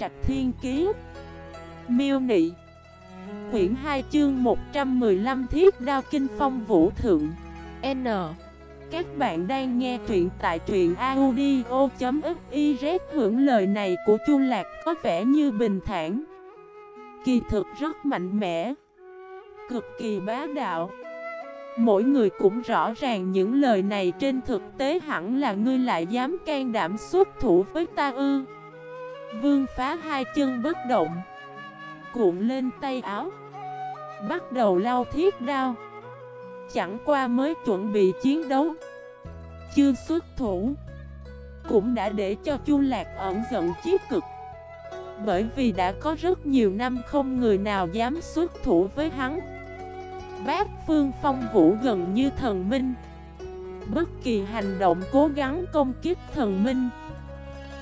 Trạch Thiên Kiế Miêu Nị. Quyển 2 chương 115 Thiết Đao Kinh Phong Vũ Thượng. N. Các bạn đang nghe truyện tại truyện audio.xyz Hưởng lời này của Chu Lạc có vẻ như bình thản. Kỳ thực rất mạnh mẽ. Cực kỳ bá đạo. Mỗi người cũng rõ ràng những lời này trên thực tế hẳn là ngươi lại dám can đảm xuất thủ với ta ư. Vương phá hai chân bất động. Cuộn lên tay áo. Bắt đầu lao thiết đao. Chẳng qua mới chuẩn bị chiến đấu. Chưa xuất thủ. Cũng đã để cho Chu Lạc ẩn giận chí cực. Bởi vì đã có rất nhiều năm không người nào dám xuất thủ với hắn. Bác Phương Phong Vũ gần như thần minh. Bất kỳ hành động cố gắng công kích thần minh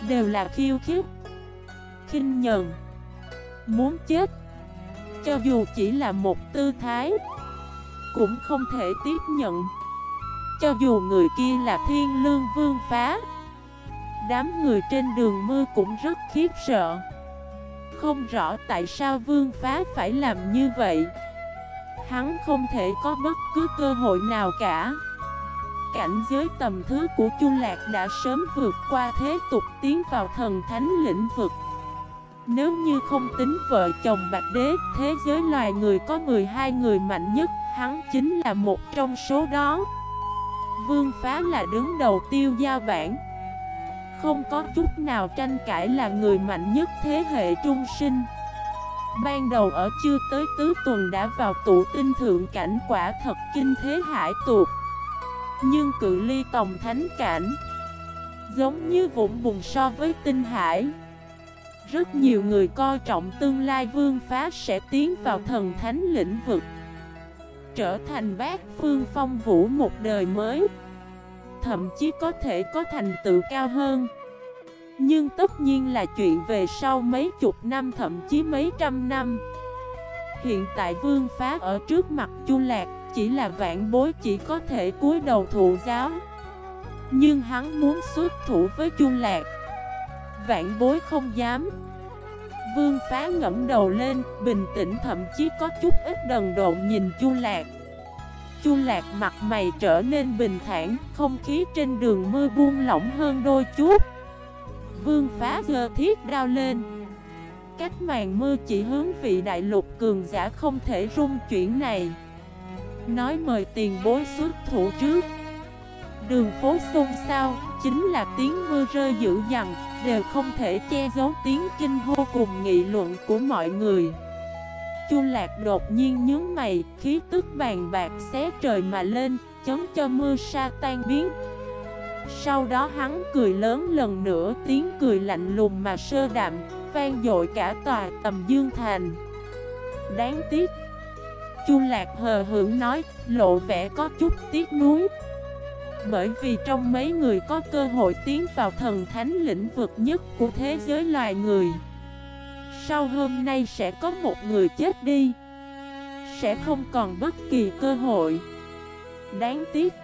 Đều là khiêu khích khinh nhờn. Muốn chết, Cho dù chỉ là một tư thái, Cũng không thể tiếp nhận. Cho dù người kia là thiên lương vương phá, Đám người trên đường mưa cũng rất khiếp sợ. Không rõ tại sao vương phá phải làm như vậy. Hắn không thể có bất cứ cơ hội nào cả. Cảnh giới tầm thứ của Chu Lạc đã sớm vượt qua thế tục tiến vào thần thánh lĩnh vực nếu như không tính vợ chồng Bạch Đế, thế giới loài người có 12 người mạnh nhất, hắn chính là một trong số đó. Vương Phá là đứng đầu tiêu giao bản. Không có chút nào tranh cãi là người mạnh nhất thế hệ trung sinh. Ban đầu ở chưa tới tứ tuần đã vào tụ tinh thượng cảnh quả thật kinh thế hải tuột. Nhưng cự ly tổng thánh cảnh Giống như vũng bùng so với tinh hải rất nhiều người coi trọng tương lai vương phá sẽ tiến vào thần thánh lĩnh vực, Trở thành bác phương phong vũ một đời mới. Thậm chí có thể có thành tựu cao hơn. Nhưng tất nhiên là chuyện về sau mấy chục năm, thậm chí mấy trăm năm. Hiện tại vương phá ở trước mặt chu lạc Chỉ là vạn bối, chỉ có thể cúi đầu thụ giáo. Nhưng hắn muốn xuất thủ với chu lạc Vạn bối không dám. Vương phá ngẫm đầu lên Bình tĩnh thậm chí có chút ít đần độn nhìn Chu Lạc. Chu Lạc mặt mày trở nên bình thản Không khí trên đường mưa buông lỏng hơn đôi chút. Vương phá gơ thiết đao lên. Cách màn mưa chỉ hướng vị đại lục cường giả không thể rung chuyển này. Nói mời tiền bối xuất thủ trước. Đường phố xôn xao, chính là tiếng mưa rơi dữ dằn, đều không thể che giấu tiếng kinh hô cùng nghị luận của mọi người. Chu Lạc đột nhiên nhướng mày, khí tức bàn bạc xé trời mà lên, chấm cho mưa sa tan biến. Sau đó hắn cười lớn lần nữa, tiếng cười lạnh lùng mà sơ đạm, vang dội cả tòa tầm dương thành. Đáng tiếc. Chu Lạc hờ hững nói, lộ vẻ có chút tiếc nuối. Bởi vì trong mấy người có cơ hội tiến vào thần thánh lĩnh vực nhất của thế giới loài người, Sau hôm nay sẽ có một người chết đi, Sẽ không còn bất kỳ cơ hội. Đáng tiếc,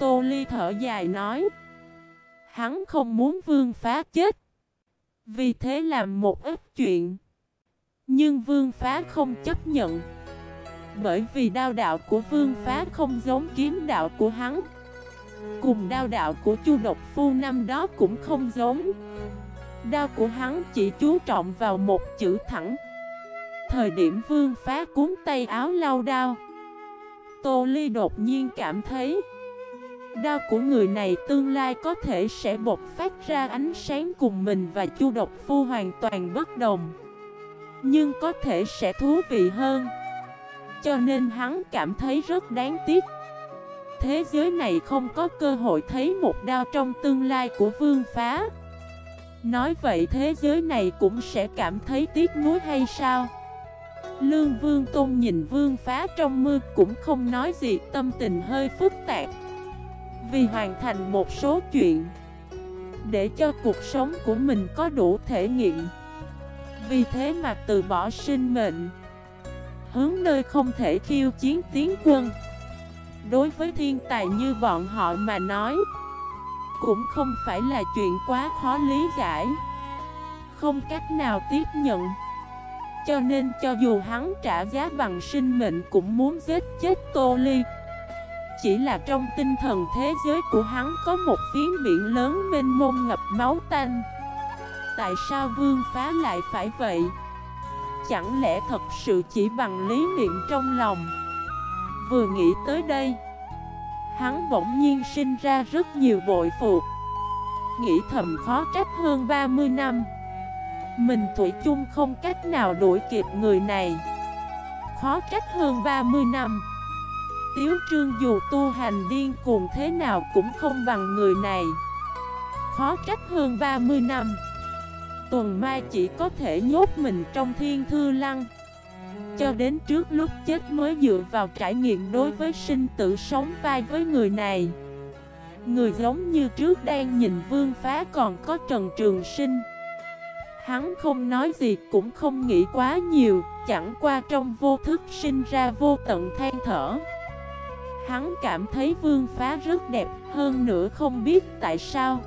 Tô Ly thở dài nói, Hắn không muốn vương phá chết, Vì thế làm một ít chuyện. Nhưng vương phá không chấp nhận, Bởi vì đao đạo của vương phá không giống kiếm đạo của hắn. Cùng đao đạo của Chu Độc Phu năm đó cũng không giống. Đao của hắn chỉ chú trọng vào một chữ thẳng. Thời điểm vương phá cuốn tay áo lau đao, Tô Ly đột nhiên cảm thấy Đao của người này tương lai có thể sẽ bộc phát ra ánh sáng cùng mình và Chu Độc Phu hoàn toàn bất đồng. Nhưng có thể sẽ thú vị hơn. Cho nên hắn cảm thấy rất đáng tiếc. Thế giới này không có cơ hội thấy một đao trong tương lai của vương phá. Nói vậy thế giới này cũng sẽ cảm thấy tiếc nuối hay sao? Lương Vương Tôn nhìn Vương Phá trong mưa cũng không nói gì, tâm tình hơi phức tạp. Vì hoàn thành một số chuyện Để cho cuộc sống của mình có đủ thể nghiệm. Vì thế mà từ bỏ sinh mệnh, Hướng nơi không thể khiêu chiến tiến quân. Đối với thiên tài như bọn họ mà nói, Cũng không phải là chuyện quá khó lý giải. Không cách nào tiếp nhận. Cho nên cho dù hắn trả giá bằng sinh mệnh cũng muốn giết chết Tô Ly. Chỉ là trong tinh thần thế giới của hắn có một phiến biển lớn mênh mông ngập máu tanh. Tại sao vương phá lại phải vậy? Chẳng lẽ thật sự chỉ bằng lý niệm trong lòng? Vừa nghĩ tới đây. Hắn bỗng nhiên sinh ra rất nhiều bội phục. Nghĩ thầm khó trách hơn 30 năm. Mình Thủy chung không cách nào đuổi kịp người này. Khó trách hơn 30 năm. Tiếu trương dù tu hành điên cuồng thế nào cũng không bằng người này. Khó trách hơn 30 năm. Tuần Mai chỉ có thể nhốt mình trong thiên thư lăng. Cho đến trước lúc chết mới dựa vào trải nghiệm đối với sinh tử sống vai với người này. Người giống như trước đang nhìn vương phá còn có Trần Trường Sinh. Hắn không nói gì, cũng không nghĩ quá nhiều, Chẳng qua trong vô thức sinh ra vô tận than thở. Hắn cảm thấy vương phá rất đẹp, hơn nữa không biết tại sao,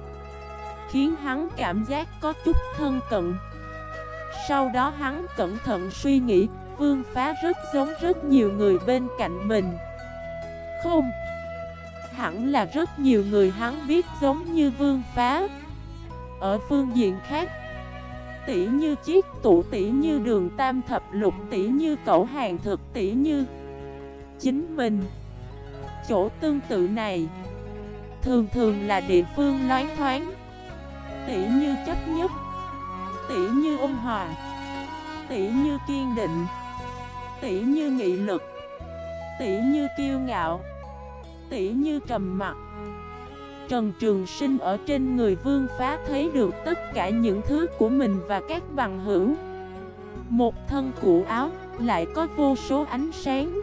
Khiến hắn cảm giác có chút thân cận. Sau đó hắn cẩn thận suy nghĩ Vương phá rất giống rất nhiều người bên cạnh mình. Không, Hẳn là rất nhiều người hắn biết giống như vương phá. Ở phương diện khác, Tỷ như chiếc tủ, tỷ như đường tam thập lục, tỷ như cậu hàng thực, tỷ như Chính mình. Chỗ tương tự này, Thường thường là địa phương loáng thoáng. Tỷ như chấp nhất, Tỷ như ôn hòa, Tỷ như kiên định. Tỷ như nghị lực. Tỷ như kiêu ngạo. Tỷ như trầm mặt Trần Trường Sinh ở trên người vương phá thấy được tất cả những thứ của mình và các bằng hữu. Một thân cũ áo lại có vô số ánh sáng.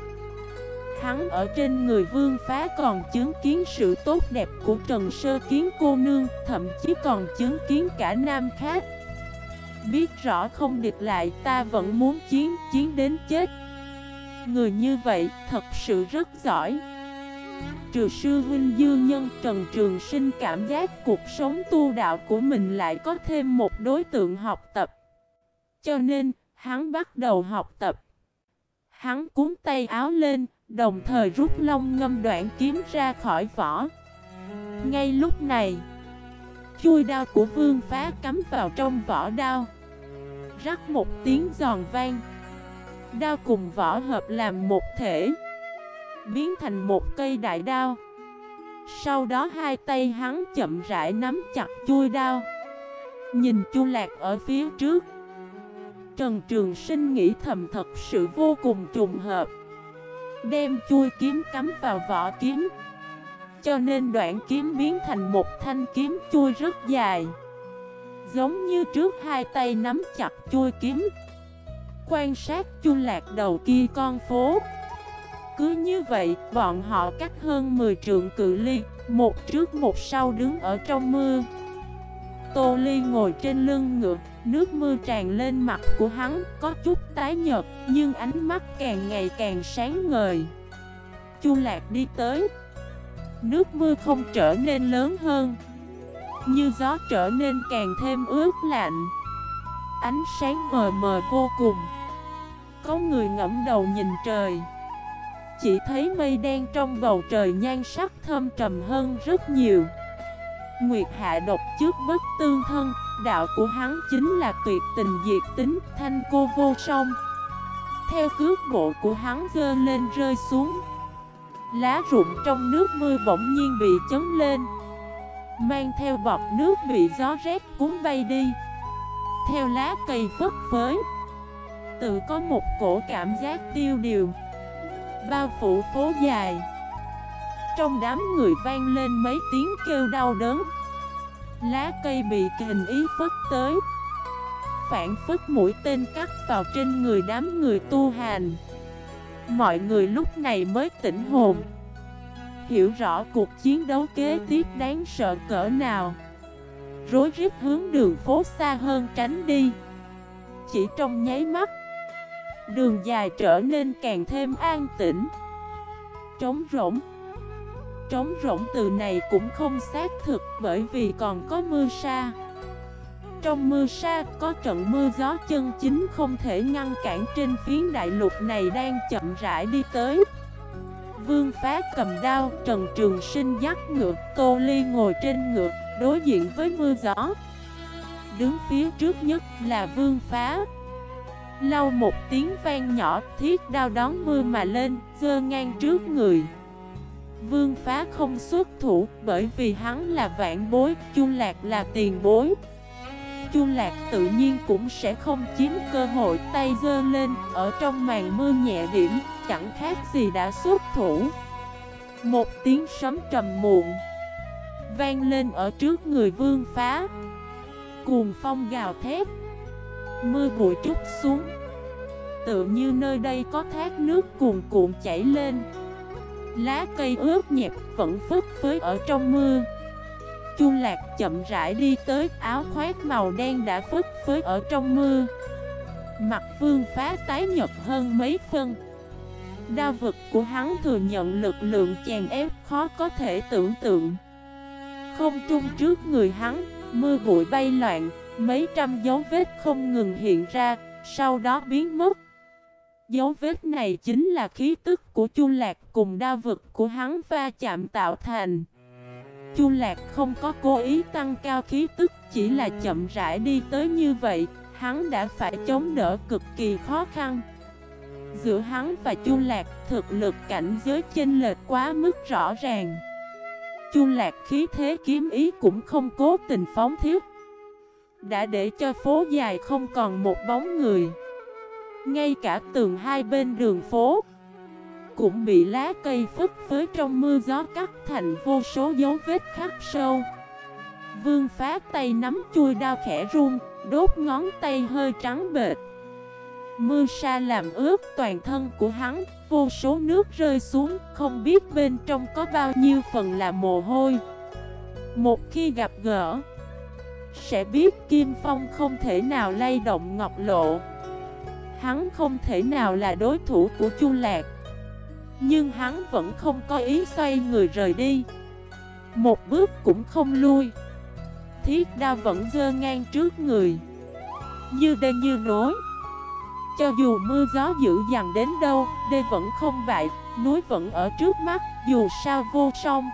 Hắn ở trên người vương phá còn chứng kiến sự tốt đẹp của Trần Sơ Kiến cô nương Thậm chí còn chứng kiến cả nam khác. Biết rõ không địch lại ta vẫn muốn chiến, chiến đến chết. Người như vậy thật sự rất giỏi. Trừ sư huynh dương nhân Trần Trường Sinh cảm giác cuộc sống tu đạo của mình lại có thêm một đối tượng học tập. Cho nên, hắn bắt đầu học tập. Hắn cuốn tay áo lên, Đồng thời rút long ngâm đoạn kiếm ra khỏi vỏ. Ngay lúc này Chui đao của vương phá cắm vào trong vỏ đao. Rắc một tiếng giòn vang. Đao cùng vỏ hợp làm một thể, Biến thành một cây đại đao. Sau đó hai tay hắn chậm rãi nắm chặt chui đao, Nhìn chu lạc ở phía trước. Trần Trường Sinh nghĩ thầm thật sự vô cùng trùng hợp, Đem chui kiếm cắm vào vỏ kiếm, Cho nên đoạn kiếm biến thành một thanh kiếm chui rất dài. Giống như trước hai tay nắm chặt chui kiếm Quan sát chu lạc đầu kia con phố. Cứ như vậy, bọn họ cách hơn 10 trượng cự ly Một trước một sau đứng ở trong mưa. Tô Ly ngồi trên lưng ngựa Nước mưa tràn lên mặt của hắn Có chút tái nhợt Nhưng ánh mắt càng ngày càng sáng ngời. Chu Lạc đi tới. Nước mưa không trở nên lớn hơn Như gió trở nên càng thêm ướt lạnh. Ánh sáng mờ mờ vô cùng. Có người ngẫm đầu nhìn trời. Chỉ thấy mây đen trong bầu trời nhan sắc thâm trầm hơn rất nhiều. Nguyệt hạ độc trước bất tương thân, Đạo của hắn chính là tuyệt tình diệt tính Thanh cô vô song. Theo cước bộ của hắn gơ lên rơi xuống. Lá rụng trong nước mưa bỗng nhiên bị chấn lên. Mang theo bọt nước bị gió rét cuốn bay đi. Theo lá cây phất phới Tự có một cổ cảm giác tiêu điều. Bao phủ phố dài. Trong đám người vang lên mấy tiếng kêu đau đớn. Lá cây bị kình ý phất tới. Phản phất mũi tên cắt vào trên người đám người tu hành. Mọi người lúc này mới tỉnh hồn. Hiểu rõ cuộc chiến đấu kế tiếp đáng sợ cỡ nào. Rối rít hướng đường phố xa hơn tránh đi. Chỉ trong nháy mắt Đường dài trở nên càng thêm an tĩnh. Trống rỗng. Trống rỗng từ này cũng không xác thực bởi vì còn có mưa sa. Trong mưa sa có trận mưa gió chân chính không thể ngăn cản trên phiến đại lục này đang chậm rãi đi tới. Vương phá cầm đao, Trần Trường Sinh dắt ngựa, Tô Ly ngồi trên ngựa, đối diện với mưa gió. Đứng phía trước nhất là vương phá. Lau một tiếng vang nhỏ, thiết đao đón mưa mà lên, dơ ngang trước người. Vương phá không xuất thủ bởi vì hắn là vạn bối, Chu Lạc là tiền bối. Chu Lạc tự nhiên cũng sẽ không chiếm cơ hội tay dơ lên Ở trong màn mưa nhẹ điểm chẳng khác gì đã xuất thủ. Một tiếng sấm trầm muộn Vang lên ở trước người vương phá. Cuồng phong gào thét. Mưa bụi trút xuống. Tự như nơi đây có thác nước cuồn cuộn chảy lên. Lá cây ướt nhẹp vẫn phất phới ở trong mưa. Chu lạc chậm rãi đi tới áo khoác màu đen đã phất phới ở trong mưa. Mặt vương phá tái nhật hơn mấy phân. Đa vực của hắn thừa nhận lực lượng chèn ép khó có thể tưởng tượng. Không trung trước người hắn, mưa bụi bay loạn. Mấy trăm dấu vết không ngừng hiện ra, sau đó biến mất. Dấu vết này chính là khí tức của Chu Lạc cùng đa vực của hắn va chạm tạo thành. Chu Lạc không có cố ý tăng cao khí tức Chỉ là chậm rãi đi tới như vậy Hắn đã phải chống đỡ cực kỳ khó khăn. Giữa hắn và Chu Lạc thực lực cảnh giới chênh lệch quá mức rõ ràng. Chu Lạc khí thế kiếm ý cũng không cố tình phóng thiết. Đã để cho phố dài không còn một bóng người. Ngay cả tường hai bên đường phố Cũng bị lá cây phức phới trong mưa gió cắt thành vô số dấu vết khắc sâu. Vương phá tay nắm chui đao khẽ run, Đốt ngón tay hơi trắng bệt Mưa sa làm ướt toàn thân của hắn, Vô số nước rơi xuống, Không biết bên trong có bao nhiêu phần là mồ hôi. Một khi gặp gỡ sẽ biết Kim Phong không thể nào lay động ngọc lộ. Hắn không thể nào là đối thủ của Chu Lạc. Nhưng hắn vẫn không có ý xoay người rời đi. Một bước cũng không lui. Thiết đao vẫn dơ ngang trước người. Như đê như nối. Cho dù mưa gió dữ dằn đến đâu, đê vẫn không bại, núi vẫn ở trước mắt, dù sao vô song.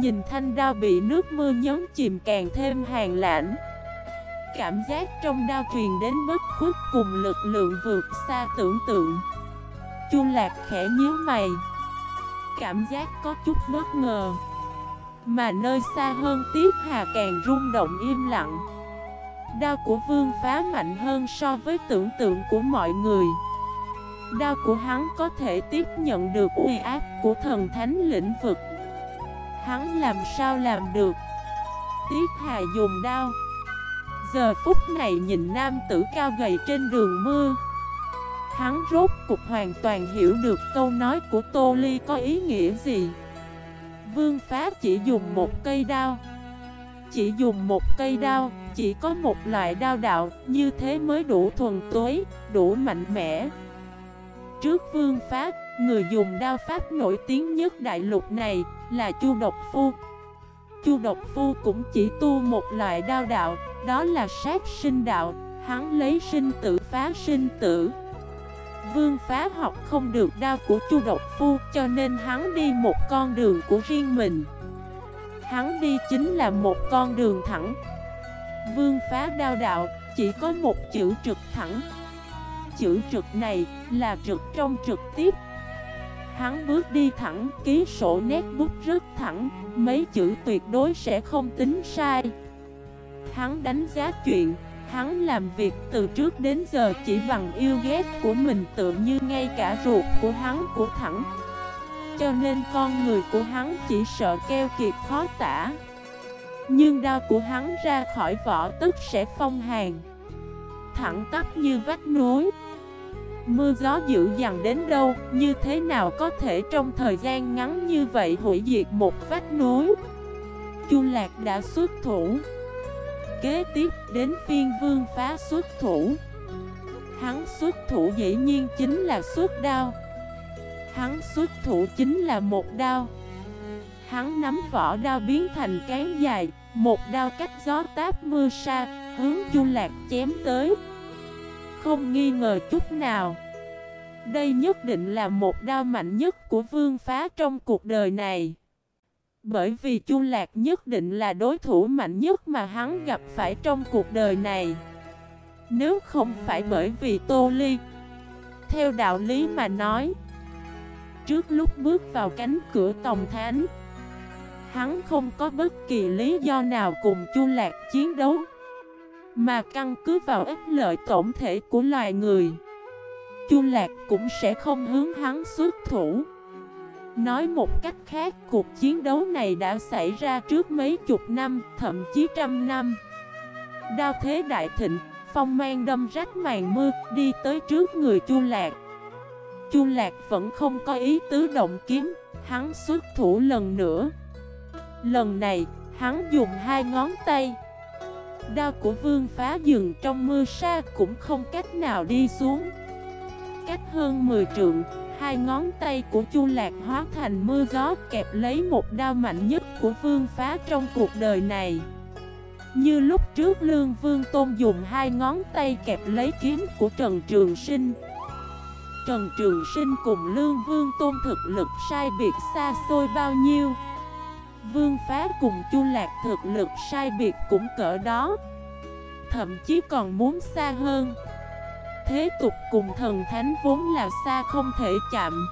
Nhìn thanh đao bị nước mưa nhấn chìm càng thêm hàng lãnh. Cảm giác trong đao truyền đến bất khuất cùng lực lượng vượt xa tưởng tượng. Chu lạc khẽ nhíu mày. Cảm giác có chút bất ngờ. Mà nơi xa hơn tiếp hà càng rung động im lặng. Đao của vương phá mạnh hơn so với tưởng tượng của mọi người Đao của hắn có thể tiếp nhận được uy áp của thần thánh lĩnh vực Hắn làm sao làm được? Tiết Hà dùng đao. Giờ phút này nhìn nam tử cao gầy trên đường mưa. Hắn rốt cục hoàn toàn hiểu được câu nói của Tô Ly có ý nghĩa gì. Vương phá chỉ dùng một cây đao. Chỉ dùng một cây đao chỉ có một loại đao đạo, như thế mới đủ thuần tối, đủ mạnh mẽ. Trước vương pháp, người dùng đao pháp nổi tiếng nhất đại lục này là Chu Độc Phu. Chu Độc Phu cũng chỉ tu một loại đao đạo, đó là sát sinh đạo, hắn lấy sinh tử phá sinh tử. Vương phá học không được đao của Chu Độc Phu cho nên hắn đi một con đường của riêng mình. Hắn đi chính là một con đường thẳng, Vương phá đao đạo, chỉ có một chữ trực thẳng Chữ trực này là trực trong trực tiếp Hắn bước đi thẳng, ký sổ nét bút rất thẳng Mấy chữ tuyệt đối sẽ không tính sai. Hắn đánh giá chuyện Hắn làm việc từ trước đến giờ chỉ bằng yêu ghét của mình tự như ngay cả ruột của hắn của thẳng. Cho nên con người của hắn chỉ sợ keo kiệt khó tả. Nhưng đau của hắn ra khỏi vỏ tức sẽ phong hàn. Thẳng tắp như vách núi. Mưa gió dữ dằn đến đâu Như thế nào có thể trong thời gian ngắn như vậy hủy diệt một vách núi? Chu Lạc đã xuất thủ. Kế tiếp đến phiên vương phá xuất thủ. Hắn xuất thủ dĩ nhiên chính là xuất đao. Hắn xuất thủ chính là một đao. Hắn nắm vỏ đao biến thành cán dài, một đao cách gió táp mưa sa, hướng Chu Lạc chém tới. Không nghi ngờ chút nào. Đây nhất định là một đao mạnh nhất của vương phá trong cuộc đời này. Bởi vì Chu Lạc nhất định là đối thủ mạnh nhất mà hắn gặp phải trong cuộc đời này. Nếu không phải bởi vì Tô Ly, Theo đạo lý mà nói, Trước lúc bước vào cánh cửa Tòng Thánh, Hắn không có bất kỳ lý do nào cùng Chu Lạc chiến đấu mà căn cứ vào ích lợi tổng thể của loài người Chu Lạc cũng sẽ không hướng hắn xuất thủ. Nói một cách khác, cuộc chiến đấu này đã xảy ra trước mấy chục năm, thậm chí trăm năm. Đao thế đại thịnh, phong mang đâm rách màn mưa, đi tới trước người Chu Lạc. Chu Lạc vẫn không có ý tứ động kiếm, hắn xuất thủ lần nữa. Lần này, hắn dùng hai ngón tay Đao của vương phá dừng trong mưa sa cũng không cách nào đi xuống. Cách hơn 10 trượng, hai ngón tay của Chu Lạc hóa thành mưa gió kẹp lấy một đao mạnh nhất của vương phá trong cuộc đời này. Như lúc trước Lương Vương Tôn dùng hai ngón tay kẹp lấy kiếm của Trần Trường Sinh. Trần Trường Sinh cùng Lương Vương Tôn thực lực sai biệt xa xôi bao nhiêu? Vương Phá cùng Chu Lạc thực lực sai biệt cũng cỡ đó. Thậm chí còn muốn xa hơn. Thế tục cùng thần thánh vốn là xa không thể chạm.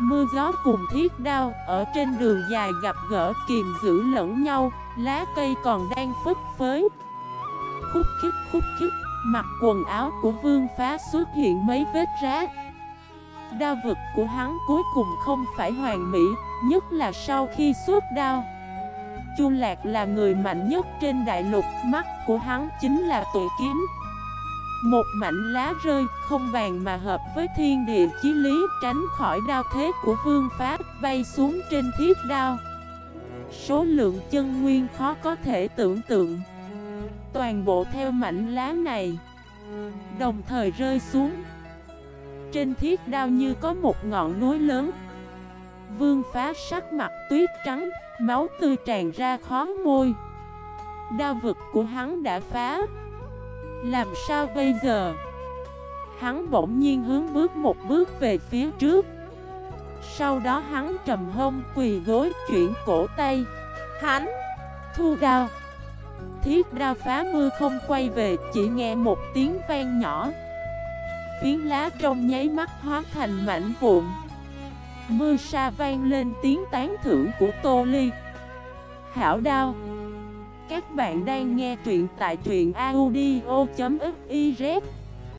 Mưa gió cùng thiết đao Ở trên đường dài gặp gỡ kìm giữ lẫn nhau, Lá cây còn đang phất phới. Khúc khích khúc khích, Mặc quần áo của vương phá xuất hiện mấy vết rác. Đa vực của hắn cuối cùng không phải hoàn mỹ Nhất là sau khi suốt đao Chu Lạc là người mạnh nhất trên đại lục, Mắt của hắn chính là tụi kiếm. Một mảnh lá rơi không vàng mà hợp với thiên địa chí lý, Tránh khỏi đao thế của vương pháp Bay xuống trên thiết đao. Số lượng chân nguyên khó có thể tưởng tượng. Toàn bộ theo mảnh lá này, Đồng thời rơi xuống. Trên thiết đao như có một ngọn núi lớn Vương phá sắc mặt tuyết trắng, Máu tươi tràn ra khó môi. Đao vực của hắn đã phá. Làm sao bây giờ? Hắn bỗng nhiên hướng bước một bước về phía trước. Sau đó hắn trầm hông quỳ gối chuyển cổ tay. Hắn, Thu đao. Thiết đao phá mưa không quay về, Chỉ nghe một tiếng vang nhỏ. Phiến lá trong nháy mắt hóa thành mảnh vụn. Mưa sa vang lên tiếng tán thưởng của Tô Ly. Hảo đao. Các bạn đang nghe truyện tại truyện audio.fif